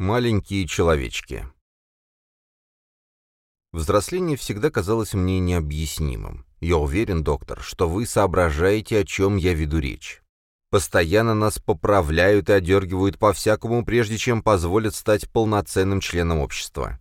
Маленькие человечки. Взросление всегда казалось мне необъяснимым. Я уверен, доктор, что вы соображаете, о чем я веду речь. Постоянно нас поправляют и одергивают по-всякому, прежде чем позволят стать полноценным членом общества.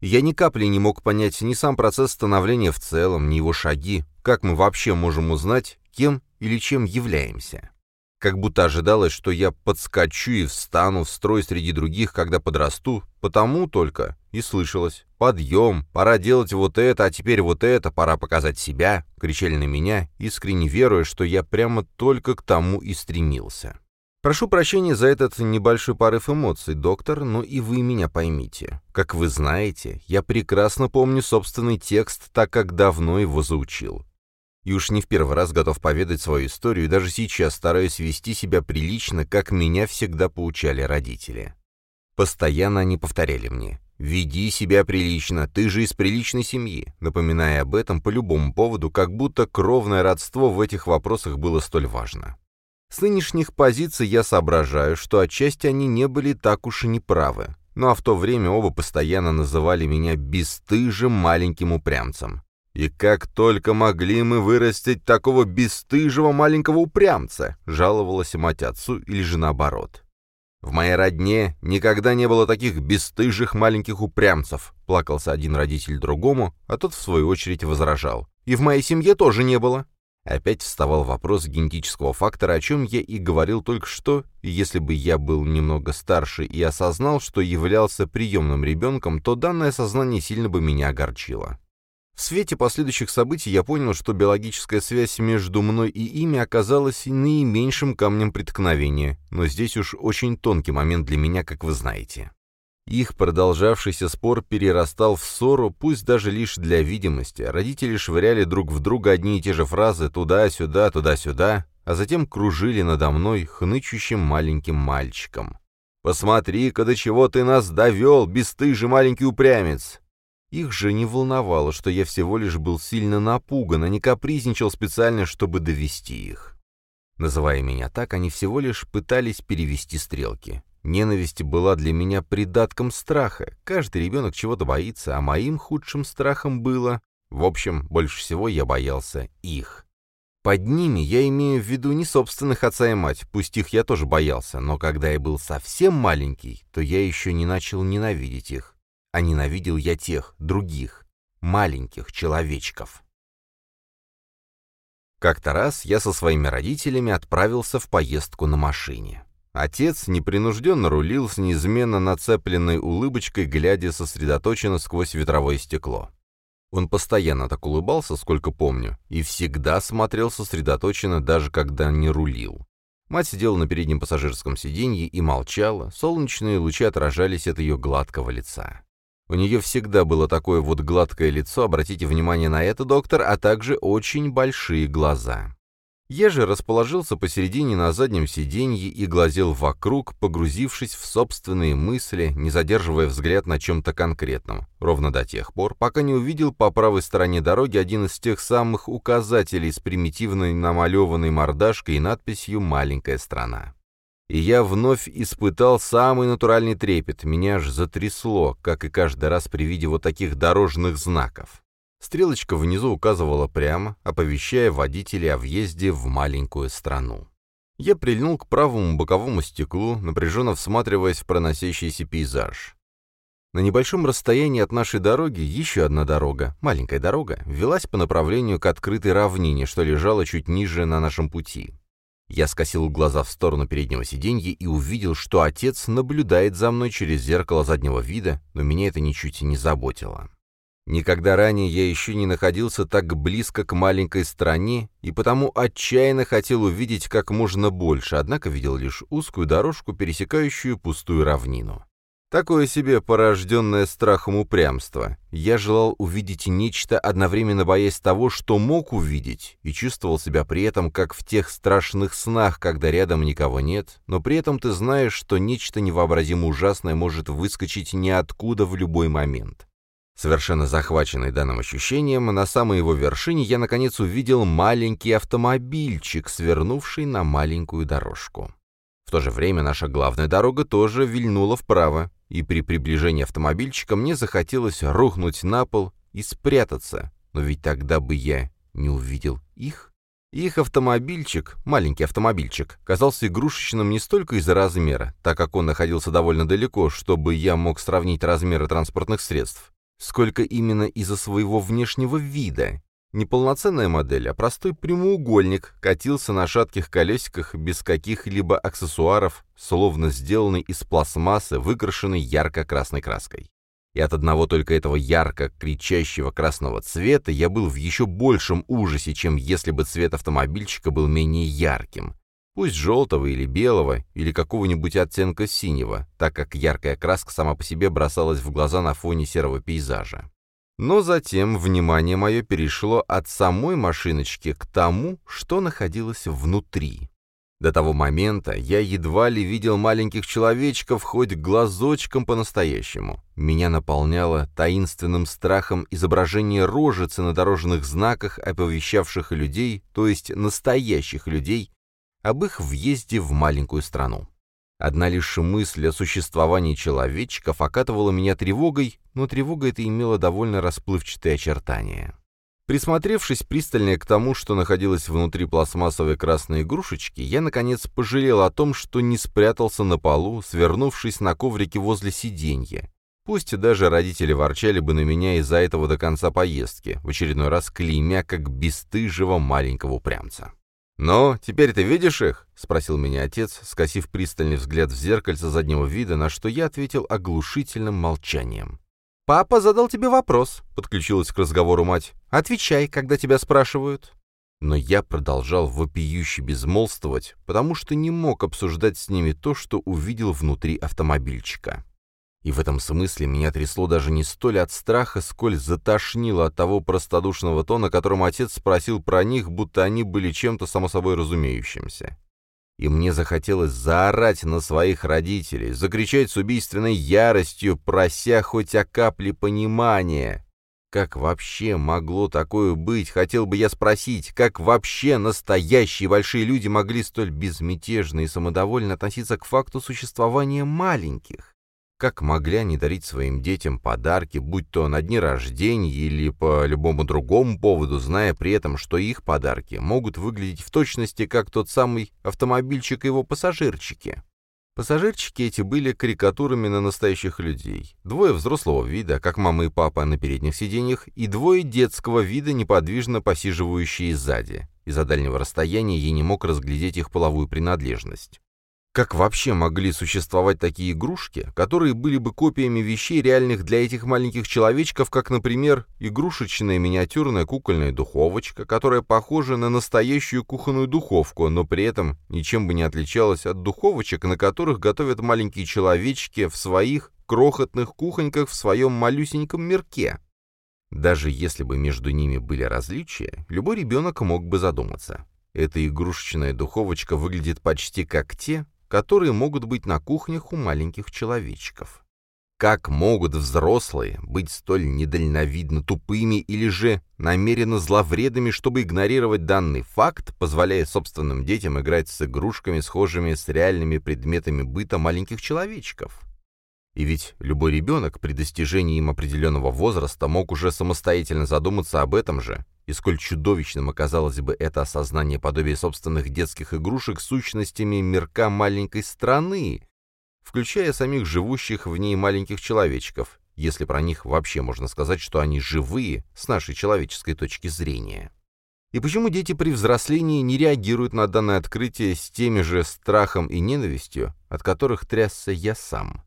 Я ни капли не мог понять ни сам процесс становления в целом, ни его шаги, как мы вообще можем узнать, кем или чем являемся как будто ожидалось, что я подскочу и встану в строй среди других, когда подрасту, потому только и слышалось «Подъем! Пора делать вот это, а теперь вот это, пора показать себя!» кричали на меня, искренне веруя, что я прямо только к тому и стремился. Прошу прощения за этот небольшой порыв эмоций, доктор, но и вы меня поймите. Как вы знаете, я прекрасно помню собственный текст, так как давно его заучил и уж не в первый раз готов поведать свою историю, и даже сейчас стараюсь вести себя прилично, как меня всегда поучали родители. Постоянно они повторяли мне «Веди себя прилично, ты же из приличной семьи», напоминая об этом по любому поводу, как будто кровное родство в этих вопросах было столь важно. С нынешних позиций я соображаю, что отчасти они не были так уж и неправы, ну а в то время оба постоянно называли меня бесстыжим маленьким упрямцем. «И как только могли мы вырастить такого бесстыжего маленького упрямца!» — жаловалась мать отцу или же наоборот. «В моей родне никогда не было таких бесстыжих маленьких упрямцев», — плакался один родитель другому, а тот, в свою очередь, возражал. «И в моей семье тоже не было». Опять вставал вопрос генетического фактора, о чем я и говорил только что, если бы я был немного старше и осознал, что являлся приемным ребенком, то данное сознание сильно бы меня огорчило. В свете последующих событий я понял, что биологическая связь между мной и ими оказалась наименьшим камнем преткновения, но здесь уж очень тонкий момент для меня, как вы знаете. Их продолжавшийся спор перерастал в ссору, пусть даже лишь для видимости. Родители швыряли друг в друга одни и те же фразы «туда-сюда, туда-сюда», а затем кружили надо мной хнычущим маленьким мальчиком. «Посмотри-ка, до чего ты нас довел, бесстыжий маленький упрямец! Их же не волновало, что я всего лишь был сильно напуган, а не капризничал специально, чтобы довести их. Называя меня так, они всего лишь пытались перевести стрелки. Ненависть была для меня придатком страха. Каждый ребенок чего-то боится, а моим худшим страхом было... В общем, больше всего я боялся их. Под ними я имею в виду не собственных отца и мать, пусть их я тоже боялся, но когда я был совсем маленький, то я еще не начал ненавидеть их а ненавидел я тех, других, маленьких человечков. Как-то раз я со своими родителями отправился в поездку на машине. Отец непринужденно рулил с неизменно нацепленной улыбочкой, глядя сосредоточенно сквозь ветровое стекло. Он постоянно так улыбался, сколько помню, и всегда смотрел сосредоточенно, даже когда не рулил. Мать сидела на переднем пассажирском сиденье и молчала, солнечные лучи отражались от ее гладкого лица. У нее всегда было такое вот гладкое лицо, обратите внимание на это, доктор, а также очень большие глаза. Же расположился посередине на заднем сиденье и глазел вокруг, погрузившись в собственные мысли, не задерживая взгляд на чем-то конкретном, ровно до тех пор, пока не увидел по правой стороне дороги один из тех самых указателей с примитивной намалеванной мордашкой и надписью «Маленькая страна» и я вновь испытал самый натуральный трепет, меня аж затрясло, как и каждый раз при виде вот таких дорожных знаков. Стрелочка внизу указывала прямо, оповещая водителей о въезде в маленькую страну. Я прильнул к правому боковому стеклу, напряженно всматриваясь в проносящийся пейзаж. На небольшом расстоянии от нашей дороги еще одна дорога, маленькая дорога, велась по направлению к открытой равнине, что лежала чуть ниже на нашем пути. Я скосил глаза в сторону переднего сиденья и увидел, что отец наблюдает за мной через зеркало заднего вида, но меня это ничуть не заботило. Никогда ранее я еще не находился так близко к маленькой стране, и потому отчаянно хотел увидеть как можно больше, однако видел лишь узкую дорожку, пересекающую пустую равнину. Такое себе порожденное страхом упрямство. Я желал увидеть нечто, одновременно боясь того, что мог увидеть, и чувствовал себя при этом, как в тех страшных снах, когда рядом никого нет, но при этом ты знаешь, что нечто невообразимо ужасное может выскочить ниоткуда в любой момент. Совершенно захваченный данным ощущением, на самой его вершине я наконец увидел маленький автомобильчик, свернувший на маленькую дорожку. В то же время наша главная дорога тоже вильнула вправо, и при приближении автомобильчика мне захотелось рухнуть на пол и спрятаться, но ведь тогда бы я не увидел их. Их автомобильчик, маленький автомобильчик, казался игрушечным не столько из-за размера, так как он находился довольно далеко, чтобы я мог сравнить размеры транспортных средств, сколько именно из-за своего внешнего вида. Не полноценная модель, а простой прямоугольник катился на шатких колесиках без каких-либо аксессуаров, словно сделанный из пластмассы, выкрашенной ярко-красной краской. И от одного только этого ярко кричащего красного цвета я был в еще большем ужасе, чем если бы цвет автомобильчика был менее ярким. Пусть желтого или белого, или какого-нибудь оттенка синего, так как яркая краска сама по себе бросалась в глаза на фоне серого пейзажа. Но затем внимание мое перешло от самой машиночки к тому, что находилось внутри. До того момента я едва ли видел маленьких человечков хоть глазочком по-настоящему. Меня наполняло таинственным страхом изображение рожицы на дорожных знаках, оповещавших людей, то есть настоящих людей, об их въезде в маленькую страну. Одна лишь мысль о существовании человечков окатывала меня тревогой, но тревога эта имела довольно расплывчатые очертания. Присмотревшись пристальнее к тому, что находилось внутри пластмассовой красной игрушечки, я, наконец, пожалел о том, что не спрятался на полу, свернувшись на коврике возле сиденья. Пусть даже родители ворчали бы на меня из-за этого до конца поездки, в очередной раз клеймя как бесстыжего маленького упрямца. «Ну, теперь ты видишь их?» — спросил меня отец, скосив пристальный взгляд в зеркальце заднего вида, на что я ответил оглушительным молчанием. «Папа задал тебе вопрос», — подключилась к разговору мать. «Отвечай, когда тебя спрашивают». Но я продолжал вопиюще безмолвствовать, потому что не мог обсуждать с ними то, что увидел внутри автомобильчика. И в этом смысле меня трясло даже не столь от страха, сколь затошнило от того простодушного тона, которым отец спросил про них, будто они были чем-то само собой разумеющимся. И мне захотелось заорать на своих родителей, закричать с убийственной яростью, прося хоть о капле понимания. Как вообще могло такое быть, хотел бы я спросить, как вообще настоящие большие люди могли столь безмятежно и самодовольно относиться к факту существования маленьких? Как могли они дарить своим детям подарки, будь то на дни рождения или по любому другому поводу, зная при этом, что их подарки могут выглядеть в точности как тот самый автомобильчик и его пассажирчики? Пассажирчики эти были карикатурами на настоящих людей. Двое взрослого вида, как мама и папа на передних сиденьях, и двое детского вида, неподвижно посиживающие сзади. Из-за дальнего расстояния я не мог разглядеть их половую принадлежность. Как вообще могли существовать такие игрушки, которые были бы копиями вещей реальных для этих маленьких человечков, как, например, игрушечная миниатюрная кукольная духовочка, которая похожа на настоящую кухонную духовку, но при этом ничем бы не отличалась от духовочек, на которых готовят маленькие человечки в своих крохотных кухоньках в своем малюсеньком мирке? Даже если бы между ними были различия, любой ребенок мог бы задуматься. Эта игрушечная духовочка выглядит почти как те, которые могут быть на кухнях у маленьких человечков. Как могут взрослые быть столь недальновидно тупыми или же намеренно зловредными, чтобы игнорировать данный факт, позволяя собственным детям играть с игрушками, схожими с реальными предметами быта маленьких человечков? И ведь любой ребенок при достижении им определенного возраста мог уже самостоятельно задуматься об этом же, и сколь чудовищным оказалось бы это осознание подобия собственных детских игрушек сущностями мирка маленькой страны, включая самих живущих в ней маленьких человечков, если про них вообще можно сказать, что они живые с нашей человеческой точки зрения. И почему дети при взрослении не реагируют на данное открытие с теми же страхом и ненавистью, от которых трясся я сам?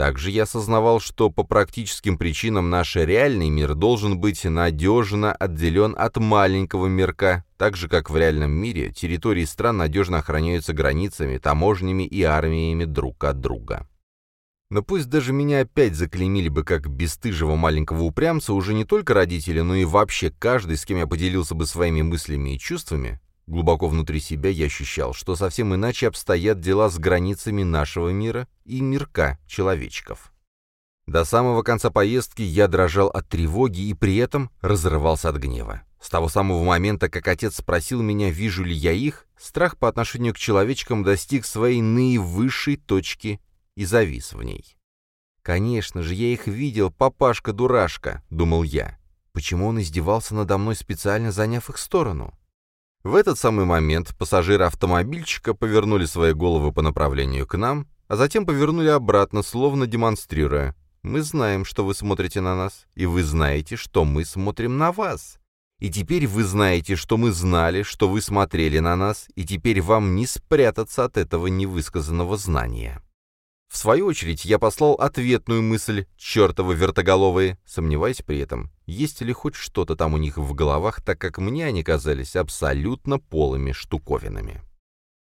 Также я осознавал, что по практическим причинам наш реальный мир должен быть надежно отделен от маленького мирка, так же, как в реальном мире территории стран надежно охраняются границами, таможнями и армиями друг от друга. Но пусть даже меня опять заклеймили бы как бесстыжего маленького упрямца уже не только родители, но и вообще каждый, с кем я поделился бы своими мыслями и чувствами, Глубоко внутри себя я ощущал, что совсем иначе обстоят дела с границами нашего мира и мирка человечков. До самого конца поездки я дрожал от тревоги и при этом разрывался от гнева. С того самого момента, как отец спросил меня, вижу ли я их, страх по отношению к человечкам достиг своей наивысшей точки и завис в ней. «Конечно же, я их видел, папашка-дурашка», — думал я. Почему он издевался надо мной, специально заняв их сторону? В этот самый момент пассажиры автомобильчика повернули свои головы по направлению к нам, а затем повернули обратно, словно демонстрируя. «Мы знаем, что вы смотрите на нас, и вы знаете, что мы смотрим на вас. И теперь вы знаете, что мы знали, что вы смотрели на нас, и теперь вам не спрятаться от этого невысказанного знания». В свою очередь, я послал ответную мысль «чертовы вертоголовые», сомневаясь при этом, есть ли хоть что-то там у них в головах, так как мне они казались абсолютно полыми штуковинами.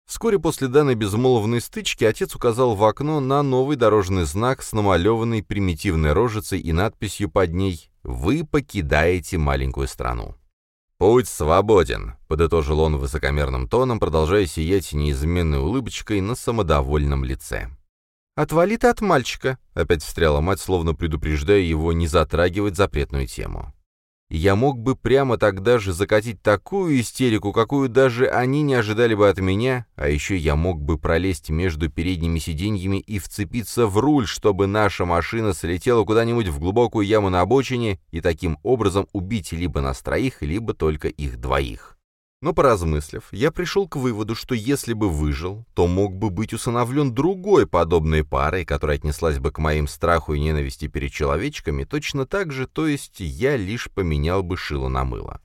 Вскоре после данной безмолвной стычки отец указал в окно на новый дорожный знак с намалеванной примитивной рожицей и надписью под ней «Вы покидаете маленькую страну». «Путь свободен», — подытожил он высокомерным тоном, продолжая сиять неизменной улыбочкой на самодовольном лице. «Отвали ты от мальчика», — опять встряла мать, словно предупреждая его не затрагивать запретную тему. я мог бы прямо тогда же закатить такую истерику, какую даже они не ожидали бы от меня, а еще я мог бы пролезть между передними сиденьями и вцепиться в руль, чтобы наша машина слетела куда-нибудь в глубокую яму на обочине и таким образом убить либо нас троих, либо только их двоих. Но поразмыслив, я пришел к выводу, что если бы выжил, то мог бы быть усыновлен другой подобной парой, которая отнеслась бы к моим страху и ненависти перед человечками точно так же, то есть я лишь поменял бы шило на мыло.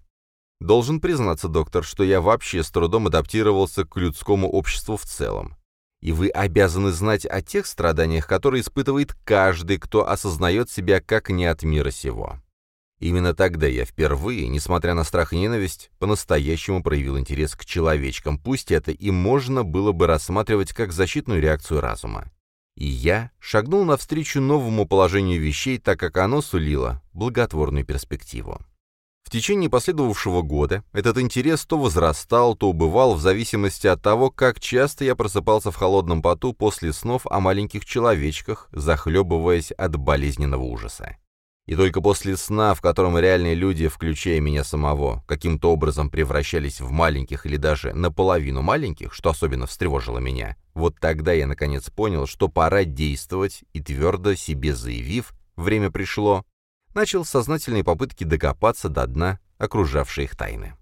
Должен признаться, доктор, что я вообще с трудом адаптировался к людскому обществу в целом. И вы обязаны знать о тех страданиях, которые испытывает каждый, кто осознает себя как не от мира сего. Именно тогда я впервые, несмотря на страх и ненависть, по-настоящему проявил интерес к человечкам, пусть это и можно было бы рассматривать как защитную реакцию разума. И я шагнул навстречу новому положению вещей, так как оно сулило благотворную перспективу. В течение последовавшего года этот интерес то возрастал, то убывал в зависимости от того, как часто я просыпался в холодном поту после снов о маленьких человечках, захлебываясь от болезненного ужаса. И только после сна, в котором реальные люди, включая меня самого, каким-то образом превращались в маленьких или даже наполовину маленьких, что особенно встревожило меня, вот тогда я наконец понял, что пора действовать, и твердо себе заявив, время пришло, начал сознательные попытки докопаться до дна окружавшей их тайны.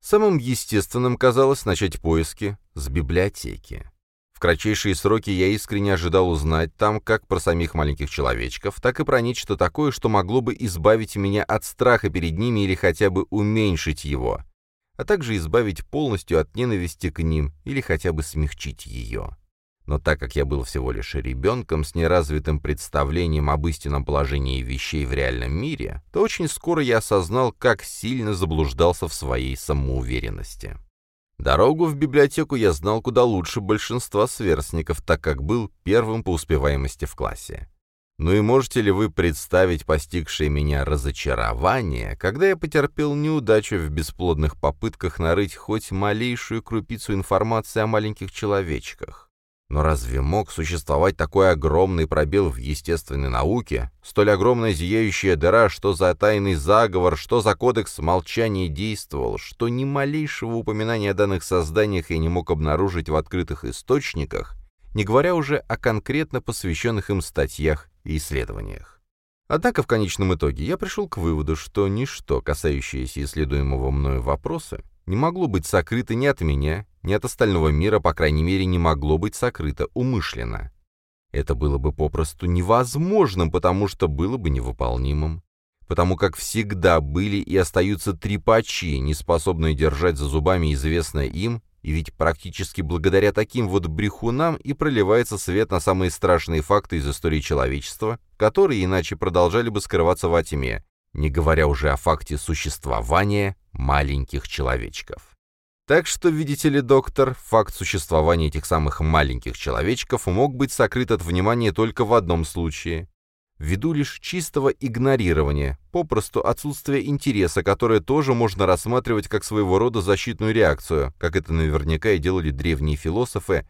Самым естественным казалось начать поиски с библиотеки. В кратчайшие сроки я искренне ожидал узнать там как про самих маленьких человечков, так и про нечто такое, что могло бы избавить меня от страха перед ними или хотя бы уменьшить его, а также избавить полностью от ненависти к ним или хотя бы смягчить ее. Но так как я был всего лишь ребенком с неразвитым представлением об истинном положении вещей в реальном мире, то очень скоро я осознал, как сильно заблуждался в своей самоуверенности. Дорогу в библиотеку я знал куда лучше большинства сверстников, так как был первым по успеваемости в классе. Ну и можете ли вы представить постигшее меня разочарование, когда я потерпел неудачу в бесплодных попытках нарыть хоть малейшую крупицу информации о маленьких человечках? Но разве мог существовать такой огромный пробел в естественной науке, столь огромная зияющая дыра, что за тайный заговор, что за кодекс молчания действовал, что ни малейшего упоминания о данных созданиях я не мог обнаружить в открытых источниках, не говоря уже о конкретно посвященных им статьях и исследованиях. Однако в конечном итоге я пришел к выводу, что ничто, касающееся исследуемого мною вопроса, не могло быть сокрыто ни от меня, ни от остального мира, по крайней мере, не могло быть сокрыто умышленно. Это было бы попросту невозможным, потому что было бы невыполнимым. Потому как всегда были и остаются трепачи, не способные держать за зубами известное им, и ведь практически благодаря таким вот брехунам и проливается свет на самые страшные факты из истории человечества, которые иначе продолжали бы скрываться во тьме, не говоря уже о факте существования маленьких человечков. Так что, видите ли, доктор, факт существования этих самых маленьких человечков мог быть сокрыт от внимания только в одном случае. Ввиду лишь чистого игнорирования, попросту отсутствия интереса, которое тоже можно рассматривать как своего рода защитную реакцию, как это наверняка и делали древние философы,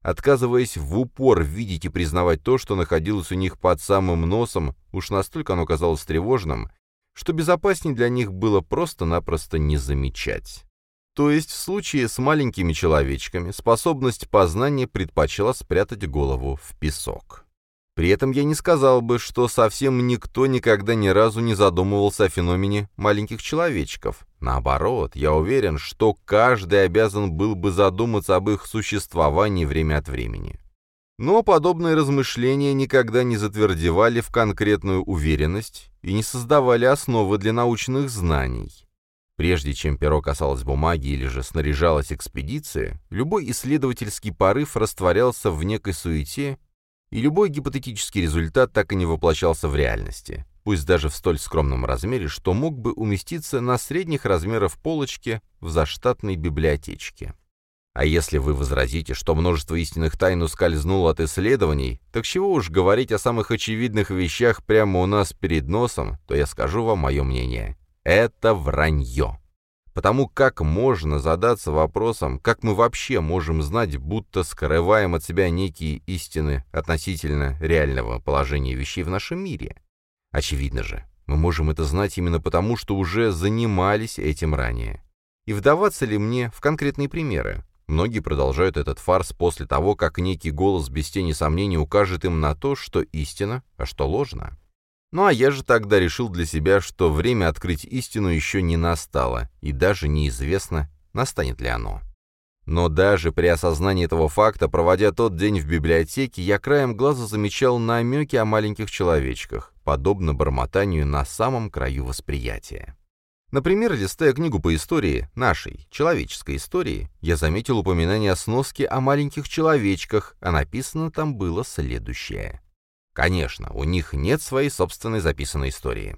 отказываясь в упор видеть и признавать то, что находилось у них под самым носом, уж настолько оно казалось тревожным, что безопаснее для них было просто-напросто не замечать. То есть в случае с маленькими человечками способность познания предпочла спрятать голову в песок. При этом я не сказал бы, что совсем никто никогда ни разу не задумывался о феномене маленьких человечков. Наоборот, я уверен, что каждый обязан был бы задуматься об их существовании время от времени. Но подобные размышления никогда не затвердевали в конкретную уверенность и не создавали основы для научных знаний. Прежде чем перо касалось бумаги или же снаряжалась экспедиция, любой исследовательский порыв растворялся в некой суете и любой гипотетический результат так и не воплощался в реальности, пусть даже в столь скромном размере, что мог бы уместиться на средних размерах полочке в заштатной библиотечке. А если вы возразите, что множество истинных тайн ускользнуло от исследований, так чего уж говорить о самых очевидных вещах прямо у нас перед носом, то я скажу вам мое мнение. Это вранье. Потому как можно задаться вопросом, как мы вообще можем знать, будто скрываем от себя некие истины относительно реального положения вещей в нашем мире? Очевидно же, мы можем это знать именно потому, что уже занимались этим ранее. И вдаваться ли мне в конкретные примеры? Многие продолжают этот фарс после того, как некий голос без тени сомнений укажет им на то, что истина, а что ложно. Ну а я же тогда решил для себя, что время открыть истину еще не настало, и даже неизвестно, настанет ли оно. Но даже при осознании этого факта, проводя тот день в библиотеке, я краем глаза замечал намеки о маленьких человечках, подобно бормотанию на самом краю восприятия. Например, листая книгу по истории, нашей, человеческой истории, я заметил упоминание о сноске о маленьких человечках, а написано там было следующее. Конечно, у них нет своей собственной записанной истории.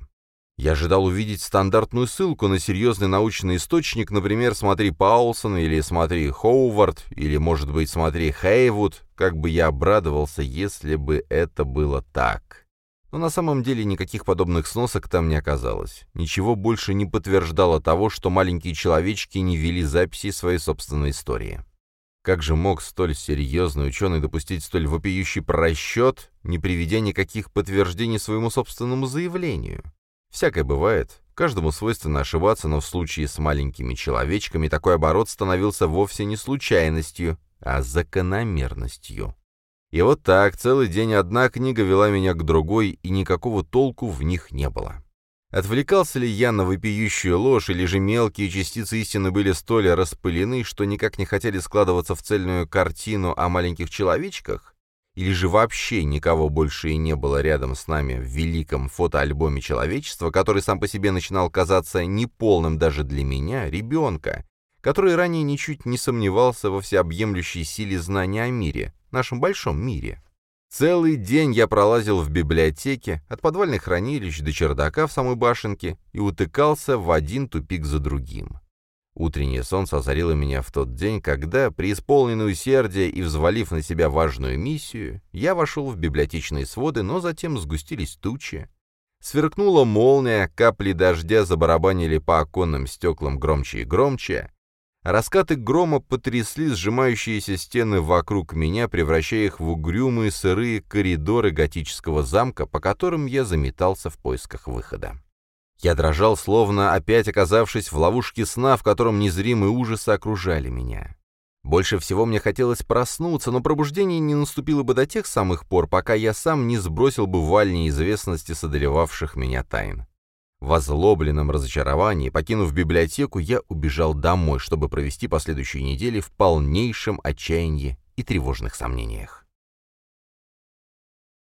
Я ожидал увидеть стандартную ссылку на серьезный научный источник, например, «Смотри Паулсон» или «Смотри Хоувард» или, может быть, «Смотри Хейвуд», как бы я обрадовался, если бы это было так. Но на самом деле никаких подобных сносок там не оказалось. Ничего больше не подтверждало того, что маленькие человечки не вели записи своей собственной истории. Как же мог столь серьезный ученый допустить столь вопиющий просчет, не приведя никаких подтверждений своему собственному заявлению? Всякое бывает, каждому свойственно ошибаться, но в случае с маленькими человечками такой оборот становился вовсе не случайностью, а закономерностью. И вот так целый день одна книга вела меня к другой, и никакого толку в них не было. Отвлекался ли я на вопиющую ложь, или же мелкие частицы истины были столь распылены, что никак не хотели складываться в цельную картину о маленьких человечках? Или же вообще никого больше и не было рядом с нами в великом фотоальбоме человечества, который сам по себе начинал казаться неполным даже для меня, ребенка, который ранее ничуть не сомневался во всеобъемлющей силе знания о мире, нашем большом мире. Целый день я пролазил в библиотеке, от подвальных хранилищ до чердака в самой башенке, и утыкался в один тупик за другим. Утреннее солнце озарило меня в тот день, когда, преисполненный усердия и взвалив на себя важную миссию, я вошел в библиотечные своды, но затем сгустились тучи. Сверкнула молния, капли дождя забарабанили по оконным стеклам громче и громче, Раскаты грома потрясли сжимающиеся стены вокруг меня, превращая их в угрюмые сырые коридоры готического замка, по которым я заметался в поисках выхода. Я дрожал, словно опять оказавшись в ловушке сна, в котором незримые ужасы окружали меня. Больше всего мне хотелось проснуться, но пробуждение не наступило бы до тех самых пор, пока я сам не сбросил бы валь неизвестности содолевавших меня тайн. В озлобленном разочаровании, покинув библиотеку, я убежал домой, чтобы провести последующие недели в полнейшем отчаянии и тревожных сомнениях.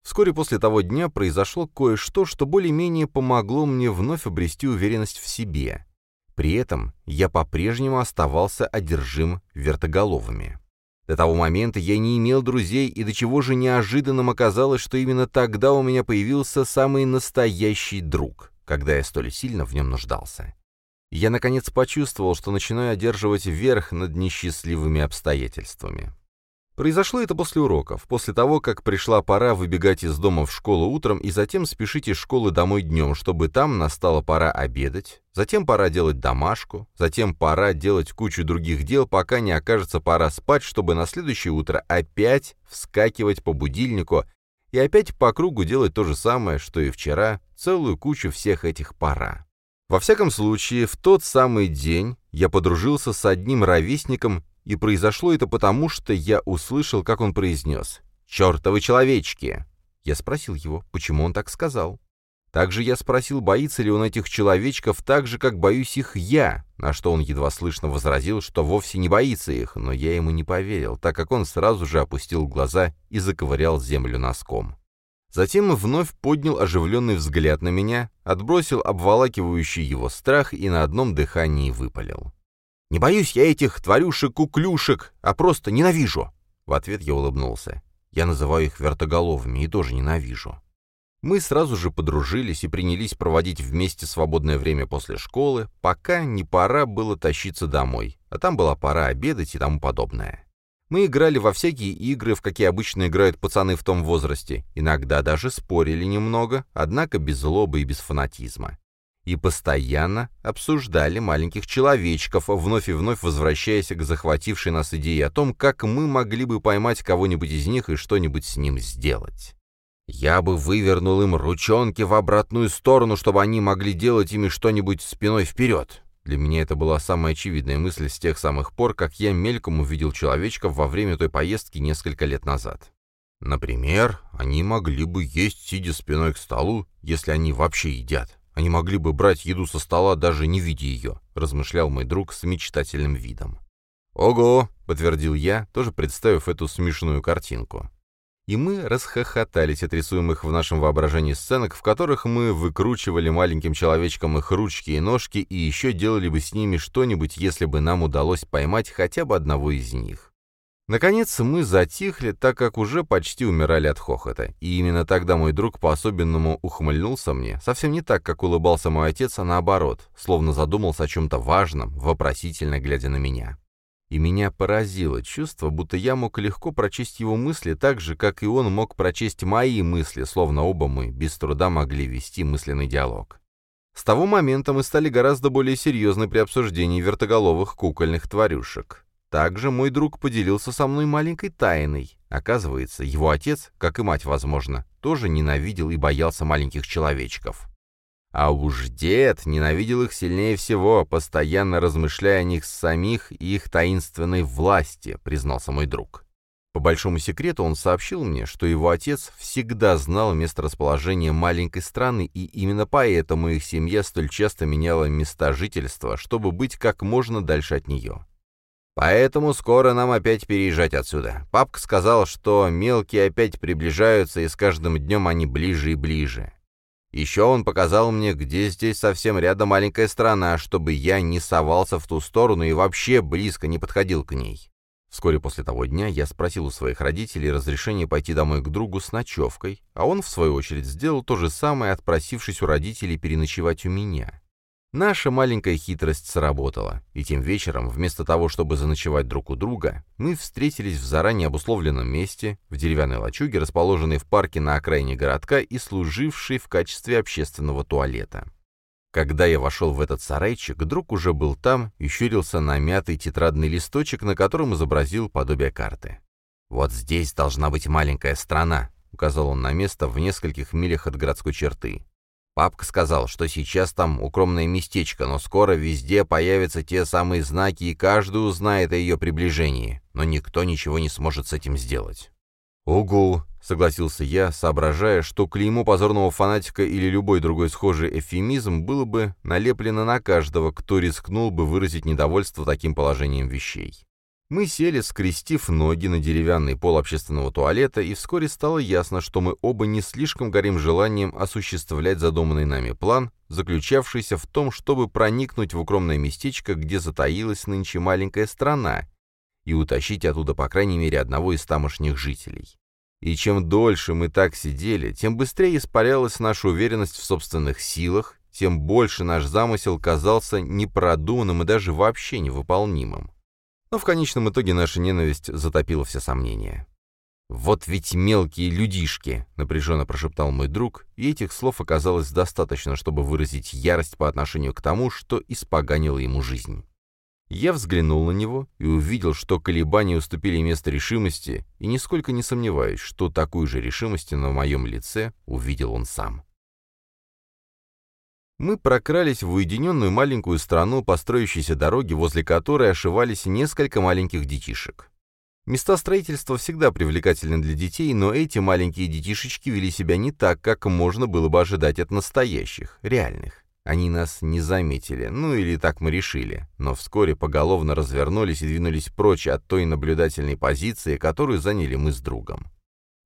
Вскоре после того дня произошло кое-что, что более-менее помогло мне вновь обрести уверенность в себе. При этом я по-прежнему оставался одержим вертоголовыми. До того момента я не имел друзей, и до чего же неожиданным оказалось, что именно тогда у меня появился самый настоящий друг — когда я столь сильно в нем нуждался. Я, наконец, почувствовал, что начинаю одерживать верх над несчастливыми обстоятельствами. Произошло это после уроков, после того, как пришла пора выбегать из дома в школу утром и затем спешить из школы домой днем, чтобы там настала пора обедать, затем пора делать домашку, затем пора делать кучу других дел, пока не окажется пора спать, чтобы на следующее утро опять вскакивать по будильнику и опять по кругу делать то же самое, что и вчера, целую кучу всех этих пора. Во всяком случае, в тот самый день я подружился с одним ровесником, и произошло это потому, что я услышал, как он произнес «Чертовы человечки!». Я спросил его, почему он так сказал. Также я спросил, боится ли он этих человечков так же, как боюсь их я, на что он едва слышно возразил, что вовсе не боится их, но я ему не поверил, так как он сразу же опустил глаза и заковырял землю носком. Затем вновь поднял оживленный взгляд на меня, отбросил обволакивающий его страх и на одном дыхании выпалил. «Не боюсь я этих тварюшек-куклюшек, а просто ненавижу!» В ответ я улыбнулся. Я называю их вертоголовыми и тоже ненавижу. Мы сразу же подружились и принялись проводить вместе свободное время после школы, пока не пора было тащиться домой, а там была пора обедать и тому подобное. Мы играли во всякие игры, в какие обычно играют пацаны в том возрасте, иногда даже спорили немного, однако без злобы и без фанатизма. И постоянно обсуждали маленьких человечков, вновь и вновь возвращаясь к захватившей нас идее о том, как мы могли бы поймать кого-нибудь из них и что-нибудь с ним сделать. Я бы вывернул им ручонки в обратную сторону, чтобы они могли делать ими что-нибудь спиной вперед. Для меня это была самая очевидная мысль с тех самых пор, как я мельком увидел человечков во время той поездки несколько лет назад. Например, они могли бы есть, сидя спиной к столу, если они вообще едят. Они могли бы брать еду со стола, даже не видя ее, размышлял мой друг с мечтательным видом. «Ого!» — подтвердил я, тоже представив эту смешную картинку и мы расхохотались от рисуемых в нашем воображении сценок, в которых мы выкручивали маленьким человечкам их ручки и ножки и еще делали бы с ними что-нибудь, если бы нам удалось поймать хотя бы одного из них. Наконец мы затихли, так как уже почти умирали от хохота, и именно тогда мой друг по-особенному ухмыльнулся мне, совсем не так, как улыбался мой отец, а наоборот, словно задумался о чем-то важном, вопросительно глядя на меня и меня поразило чувство, будто я мог легко прочесть его мысли так же, как и он мог прочесть мои мысли, словно оба мы без труда могли вести мысленный диалог. С того момента мы стали гораздо более серьезны при обсуждении вертоголовых кукольных тварюшек. Также мой друг поделился со мной маленькой тайной. Оказывается, его отец, как и мать, возможно, тоже ненавидел и боялся маленьких человечков. А уж дед ненавидел их сильнее всего, постоянно размышляя о них самих и их таинственной власти, признался мой друг. По большому секрету он сообщил мне, что его отец всегда знал месторасположение маленькой страны, и именно поэтому их семья столь часто меняла места жительства, чтобы быть как можно дальше от нее. Поэтому скоро нам опять переезжать отсюда. Папка сказал, что мелкие опять приближаются, и с каждым днем они ближе и ближе. Еще он показал мне, где здесь совсем рядом маленькая страна, чтобы я не совался в ту сторону и вообще близко не подходил к ней. Вскоре после того дня я спросил у своих родителей разрешение пойти домой к другу с ночевкой, а он, в свою очередь, сделал то же самое, отпросившись у родителей переночевать у меня. Наша маленькая хитрость сработала, и тем вечером, вместо того, чтобы заночевать друг у друга, мы встретились в заранее обусловленном месте, в деревянной лачуге, расположенной в парке на окраине городка и служившей в качестве общественного туалета. Когда я вошел в этот сарайчик, друг уже был там и щурился на мятый тетрадный листочек, на котором изобразил подобие карты. «Вот здесь должна быть маленькая страна», — указал он на место в нескольких милях от городской черты. Папка сказал, что сейчас там укромное местечко, но скоро везде появятся те самые знаки, и каждый узнает о ее приближении, но никто ничего не сможет с этим сделать. «Угу», — согласился я, соображая, что клеймо позорного фанатика или любой другой схожий эвфемизм было бы налеплено на каждого, кто рискнул бы выразить недовольство таким положением вещей. Мы сели, скрестив ноги на деревянный пол общественного туалета, и вскоре стало ясно, что мы оба не слишком горим желанием осуществлять задуманный нами план, заключавшийся в том, чтобы проникнуть в укромное местечко, где затаилась нынче маленькая страна, и утащить оттуда по крайней мере одного из тамошних жителей. И чем дольше мы так сидели, тем быстрее испарялась наша уверенность в собственных силах, тем больше наш замысел казался непродуманным и даже вообще невыполнимым. Но в конечном итоге наша ненависть затопила все сомнения. «Вот ведь мелкие людишки!» — напряженно прошептал мой друг, и этих слов оказалось достаточно, чтобы выразить ярость по отношению к тому, что испоганило ему жизнь. Я взглянул на него и увидел, что колебания уступили место решимости, и нисколько не сомневаюсь, что такую же решимость на моем лице увидел он сам. Мы прокрались в уединенную маленькую страну по строящейся дороге, возле которой ошивались несколько маленьких детишек. Места строительства всегда привлекательны для детей, но эти маленькие детишечки вели себя не так, как можно было бы ожидать от настоящих, реальных. Они нас не заметили, ну или так мы решили, но вскоре поголовно развернулись и двинулись прочь от той наблюдательной позиции, которую заняли мы с другом.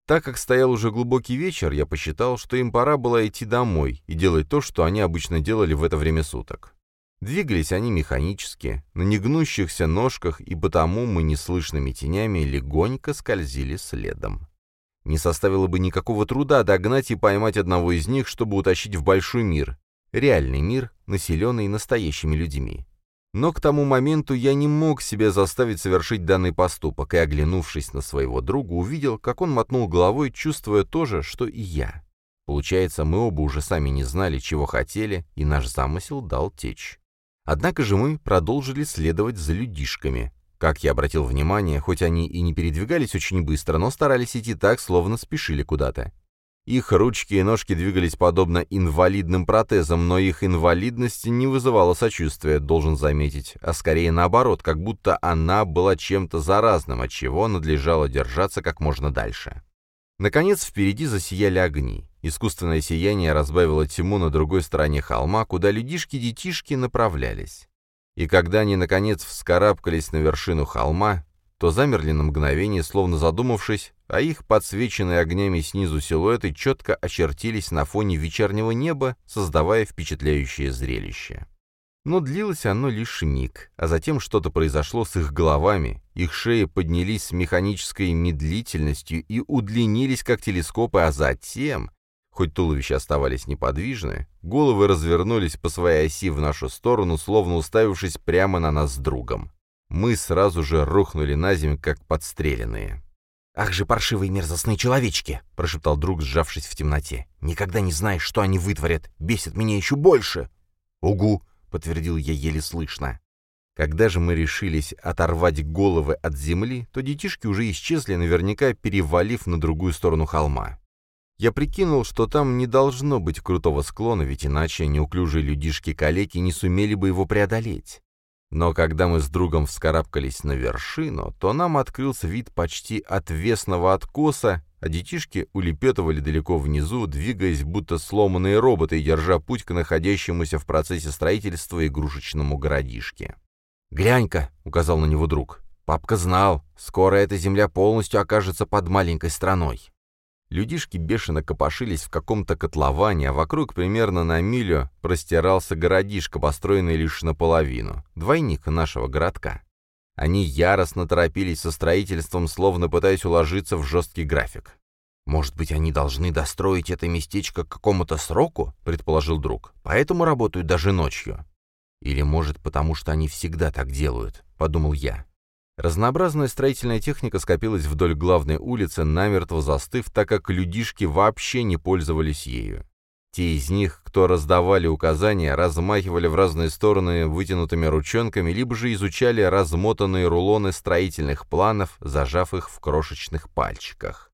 Так как стоял уже глубокий вечер, я посчитал, что им пора было идти домой и делать то, что они обычно делали в это время суток. Двигались они механически, на негнущихся ножках, и потому мы неслышными тенями легонько скользили следом. Не составило бы никакого труда догнать и поймать одного из них, чтобы утащить в большой мир, реальный мир, населенный настоящими людьми. Но к тому моменту я не мог себя заставить совершить данный поступок, и, оглянувшись на своего друга, увидел, как он мотнул головой, чувствуя то же, что и я. Получается, мы оба уже сами не знали, чего хотели, и наш замысел дал течь. Однако же мы продолжили следовать за людишками. Как я обратил внимание, хоть они и не передвигались очень быстро, но старались идти так, словно спешили куда-то. Их ручки и ножки двигались подобно инвалидным протезам, но их инвалидность не вызывала сочувствия, должен заметить, а скорее наоборот, как будто она была чем-то заразным, от чего надлежало держаться как можно дальше. Наконец впереди засияли огни. Искусственное сияние разбавило тьму на другой стороне холма, куда людишки-детишки направлялись. И когда они, наконец, вскарабкались на вершину холма, то замерли на мгновение, словно задумавшись, а их подсвеченные огнями снизу силуэты четко очертились на фоне вечернего неба, создавая впечатляющее зрелище. Но длилось оно лишь миг, а затем что-то произошло с их головами, их шеи поднялись с механической медлительностью и удлинились как телескопы, а затем, хоть туловища оставались неподвижны, головы развернулись по своей оси в нашу сторону, словно уставившись прямо на нас с другом. Мы сразу же рухнули на землю, как подстреленные. «Ах же, паршивые мерзостные человечки!» — прошептал друг, сжавшись в темноте. «Никогда не знаешь, что они вытворят. Бесит меня еще больше!» «Угу!» подтвердил я еле слышно. Когда же мы решились оторвать головы от земли, то детишки уже исчезли, наверняка перевалив на другую сторону холма. Я прикинул, что там не должно быть крутого склона, ведь иначе неуклюжие людишки-калеки не сумели бы его преодолеть. Но когда мы с другом вскарабкались на вершину, то нам открылся вид почти отвесного откоса, а детишки улепетывали далеко внизу, двигаясь будто сломанные роботы и держа путь к находящемуся в процессе строительства игрушечному городишке. «Глянь-ка», — указал на него друг, — «папка знал, скоро эта земля полностью окажется под маленькой страной». Людишки бешено копошились в каком-то котловане, а вокруг примерно на милю простирался городишко, построенный лишь наполовину, двойник нашего городка. Они яростно торопились со строительством, словно пытаясь уложиться в жесткий график. «Может быть, они должны достроить это местечко к какому-то сроку?» — предположил друг. «Поэтому работают даже ночью». «Или, может, потому что они всегда так делают», — подумал я. Разнообразная строительная техника скопилась вдоль главной улицы, намертво застыв, так как людишки вообще не пользовались ею. Те из них, кто раздавали указания, размахивали в разные стороны вытянутыми ручонками, либо же изучали размотанные рулоны строительных планов, зажав их в крошечных пальчиках.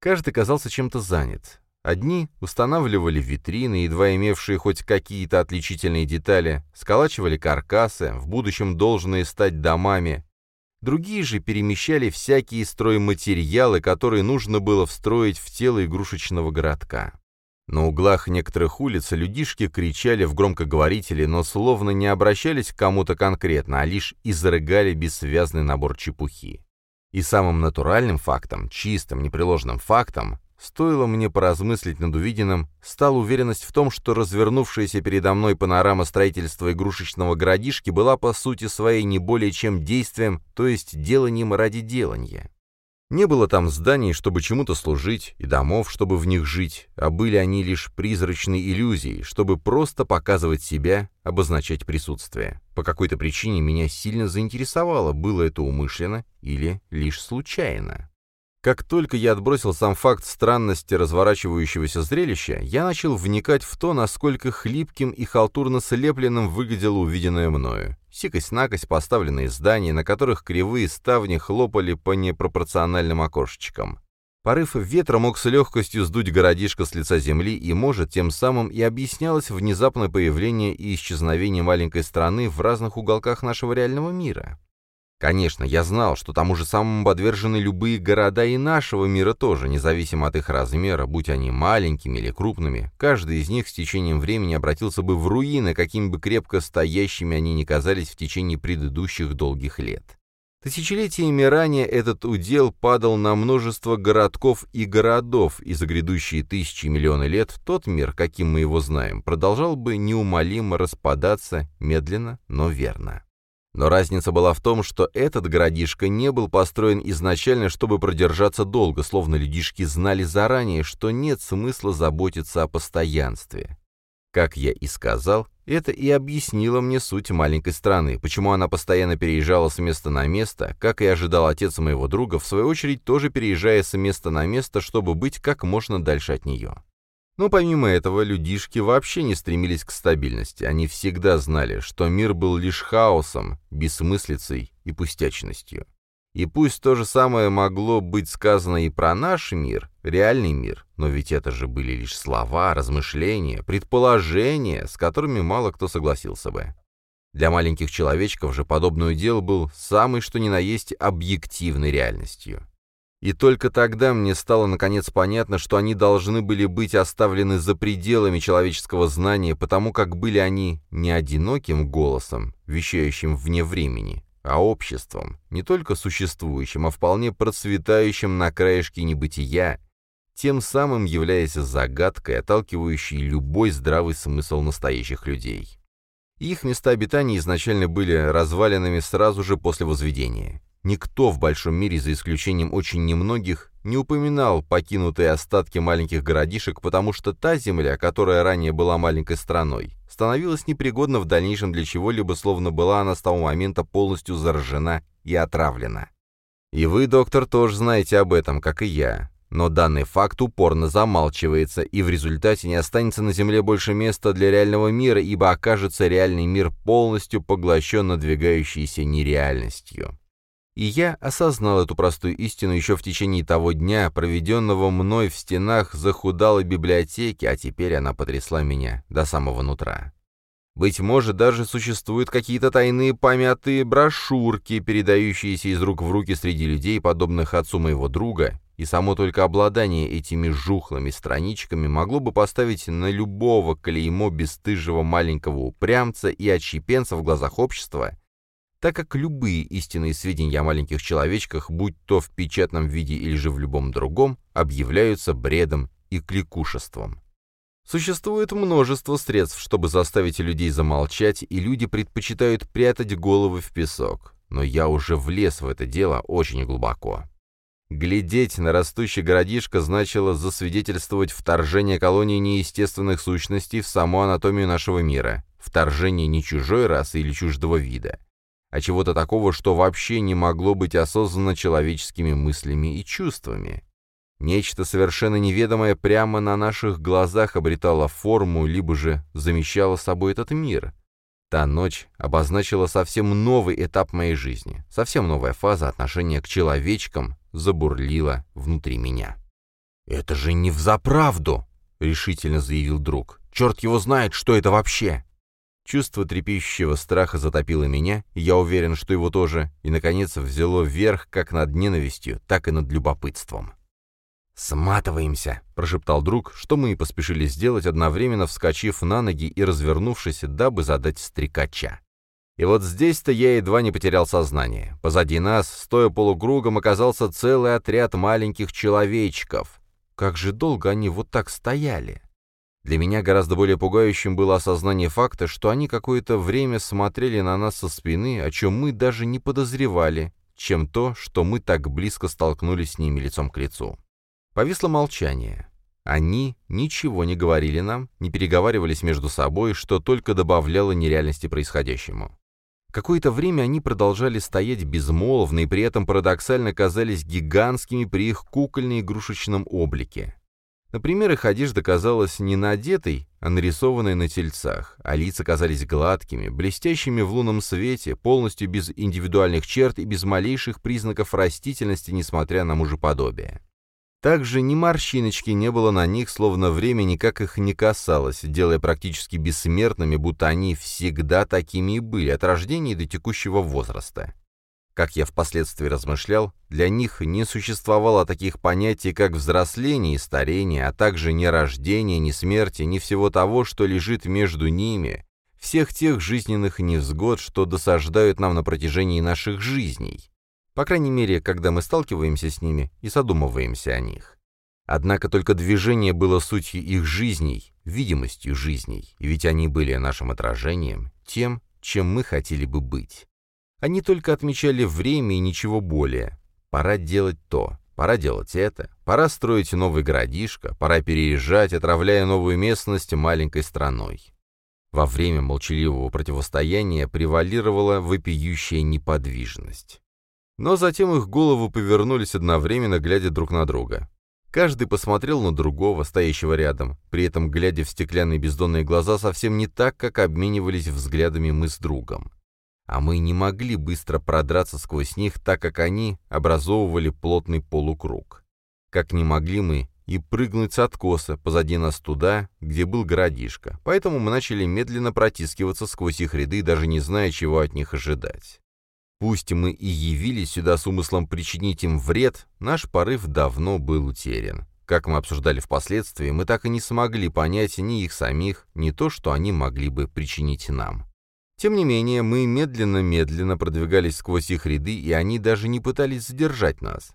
Каждый казался чем-то занят. Одни устанавливали витрины, едва имевшие хоть какие-то отличительные детали, сколачивали каркасы, в будущем должные стать домами. Другие же перемещали всякие стройматериалы, которые нужно было встроить в тело игрушечного городка. На углах некоторых улиц людишки кричали в громкоговорители, но словно не обращались к кому-то конкретно, а лишь изрыгали бессвязный набор чепухи. И самым натуральным фактом, чистым, непреложным фактом, стоило мне поразмыслить над увиденным, стала уверенность в том, что развернувшаяся передо мной панорама строительства игрушечного городишки была по сути своей не более чем действием, то есть деланием ради делания. Не было там зданий, чтобы чему-то служить, и домов, чтобы в них жить, а были они лишь призрачной иллюзией, чтобы просто показывать себя, обозначать присутствие. По какой-то причине меня сильно заинтересовало, было это умышленно или лишь случайно. Как только я отбросил сам факт странности разворачивающегося зрелища, я начал вникать в то, насколько хлипким и халтурно слепленным выглядело увиденное мною. Сикость-накость поставленные здания, на которых кривые ставни хлопали по непропорциональным окошечкам. Порыв ветра мог с легкостью сдуть городишко с лица земли, и, может, тем самым и объяснялось внезапное появление и исчезновение маленькой страны в разных уголках нашего реального мира. Конечно, я знал, что тому же самому подвержены любые города и нашего мира тоже, независимо от их размера, будь они маленькими или крупными, каждый из них с течением времени обратился бы в руины, какими бы крепко стоящими они ни казались в течение предыдущих долгих лет. Тысячелетиями ранее этот удел падал на множество городков и городов, и за грядущие тысячи миллионы лет тот мир, каким мы его знаем, продолжал бы неумолимо распадаться медленно, но верно. Но разница была в том, что этот городишко не был построен изначально, чтобы продержаться долго, словно людишки знали заранее, что нет смысла заботиться о постоянстве. Как я и сказал, это и объяснило мне суть маленькой страны, почему она постоянно переезжала с места на место, как и ожидал отец моего друга, в свою очередь тоже переезжая с места на место, чтобы быть как можно дальше от нее. Но помимо этого, людишки вообще не стремились к стабильности. Они всегда знали, что мир был лишь хаосом, бессмыслицей и пустячностью. И пусть то же самое могло быть сказано и про наш мир, реальный мир, но ведь это же были лишь слова, размышления, предположения, с которыми мало кто согласился бы. Для маленьких человечков же подобное дело был самый что ни на есть объективной реальностью. И только тогда мне стало наконец понятно, что они должны были быть оставлены за пределами человеческого знания, потому как были они не одиноким голосом, вещающим вне времени, а обществом, не только существующим, а вполне процветающим на краешке небытия, тем самым являясь загадкой, отталкивающей любой здравый смысл настоящих людей. Их места обитания изначально были развалинами сразу же после возведения. Никто в большом мире, за исключением очень немногих, не упоминал покинутые остатки маленьких городишек, потому что та земля, которая ранее была маленькой страной, становилась непригодна в дальнейшем для чего-либо, словно была она с того момента полностью заражена и отравлена. И вы, доктор, тоже знаете об этом, как и я. Но данный факт упорно замалчивается, и в результате не останется на Земле больше места для реального мира, ибо окажется реальный мир полностью поглощен надвигающейся нереальностью. И я осознал эту простую истину еще в течение того дня, проведенного мной в стенах захудалой библиотеки, а теперь она потрясла меня до самого нутра. Быть может, даже существуют какие-то тайные помятые брошюрки, передающиеся из рук в руки среди людей, подобных отцу моего друга, и само только обладание этими жухлыми страничками могло бы поставить на любого клеймо бесстыжего маленького упрямца и отщепенца в глазах общества, так как любые истинные сведения о маленьких человечках, будь то в печатном виде или же в любом другом, объявляются бредом и кликушеством. Существует множество средств, чтобы заставить людей замолчать, и люди предпочитают прятать головы в песок. Но я уже влез в это дело очень глубоко. Глядеть на растущий городишко значило засвидетельствовать вторжение колонии неестественных сущностей в саму анатомию нашего мира, вторжение не чужой расы или чуждого вида, а чего-то такого, что вообще не могло быть осознано человеческими мыслями и чувствами. Нечто совершенно неведомое прямо на наших глазах обретало форму, либо же замещало собой этот мир. Та ночь обозначила совсем новый этап моей жизни, совсем новая фаза отношения к человечкам забурлила внутри меня. «Это же не взаправду!» — решительно заявил друг. «Черт его знает, что это вообще!» Чувство трепещущего страха затопило меня, и я уверен, что его тоже, и, наконец, взяло верх как над ненавистью, так и над любопытством. «Сматываемся», — прошептал друг, что мы и поспешили сделать, одновременно вскочив на ноги и развернувшись, дабы задать стрекача. И вот здесь-то я едва не потерял сознание. Позади нас, стоя полукругом, оказался целый отряд маленьких человечков. Как же долго они вот так стояли? Для меня гораздо более пугающим было осознание факта, что они какое-то время смотрели на нас со спины, о чем мы даже не подозревали, чем то, что мы так близко столкнулись с ними лицом к лицу. Повисло молчание. Они ничего не говорили нам, не переговаривались между собой, что только добавляло нереальности происходящему. Какое-то время они продолжали стоять безмолвно и при этом парадоксально казались гигантскими при их кукольно-игрушечном облике. Например, их одежда казалась не надетой, а нарисованной на тельцах, а лица казались гладкими, блестящими в лунном свете, полностью без индивидуальных черт и без малейших признаков растительности, несмотря на мужеподобие. Также ни морщиночки не было на них, словно время никак их не касалось, делая практически бессмертными, будто они всегда такими и были, от рождения до текущего возраста. Как я впоследствии размышлял, для них не существовало таких понятий, как взросление и старение, а также ни рождение, ни смерти, ни всего того, что лежит между ними, всех тех жизненных невзгод, что досаждают нам на протяжении наших жизней. По крайней мере, когда мы сталкиваемся с ними и задумываемся о них. Однако только движение было сутью их жизней, видимостью жизней, ведь они были нашим отражением, тем, чем мы хотели бы быть. Они только отмечали время и ничего более. Пора делать то, пора делать это, пора строить новый городишко, пора переезжать, отравляя новую местность маленькой страной. Во время молчаливого противостояния превалировала вопиющая неподвижность. Но затем их головы повернулись одновременно, глядя друг на друга. Каждый посмотрел на другого, стоящего рядом, при этом глядя в стеклянные бездонные глаза совсем не так, как обменивались взглядами мы с другом а мы не могли быстро продраться сквозь них, так как они образовывали плотный полукруг. Как не могли мы и прыгнуть с откоса позади нас туда, где был городишко, поэтому мы начали медленно протискиваться сквозь их ряды, даже не зная, чего от них ожидать. Пусть мы и явились сюда с умыслом причинить им вред, наш порыв давно был утерян. Как мы обсуждали впоследствии, мы так и не смогли понять ни их самих, ни то, что они могли бы причинить нам. Тем не менее, мы медленно-медленно продвигались сквозь их ряды, и они даже не пытались задержать нас.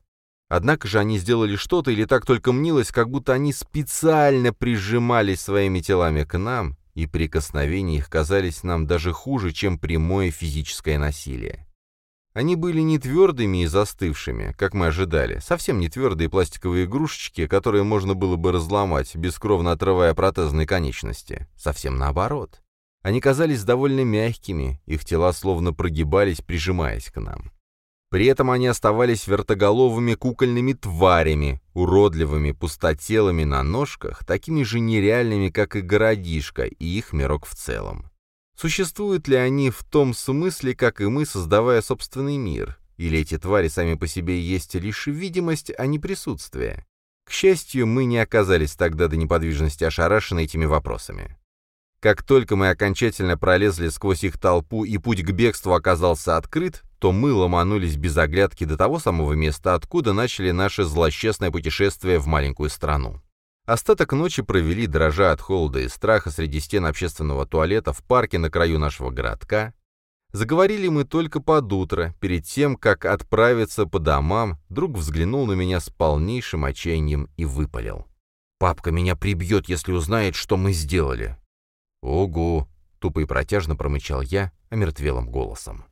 Однако же они сделали что-то, или так только мнилось, как будто они специально прижимались своими телами к нам, и прикосновения их казались нам даже хуже, чем прямое физическое насилие. Они были не твердыми и застывшими, как мы ожидали, совсем не твердые пластиковые игрушечки, которые можно было бы разломать, бескровно отрывая протезные конечности. Совсем наоборот. Они казались довольно мягкими, их тела словно прогибались, прижимаясь к нам. При этом они оставались вертоголовыми кукольными тварями, уродливыми пустотелами на ножках, такими же нереальными, как и городишко и их мирок в целом. Существуют ли они в том смысле, как и мы, создавая собственный мир? Или эти твари сами по себе есть лишь видимость, а не присутствие? К счастью, мы не оказались тогда до неподвижности ошарашены этими вопросами. Как только мы окончательно пролезли сквозь их толпу и путь к бегству оказался открыт, то мы ломанулись без оглядки до того самого места, откуда начали наше злосчастное путешествие в маленькую страну. Остаток ночи провели, дрожа от холода и страха среди стен общественного туалета в парке на краю нашего городка. Заговорили мы только под утро, перед тем, как отправиться по домам, друг взглянул на меня с полнейшим отчаянием и выпалил. «Папка меня прибьет, если узнает, что мы сделали. «Ого!» — тупо и протяжно промычал я омертвелым голосом.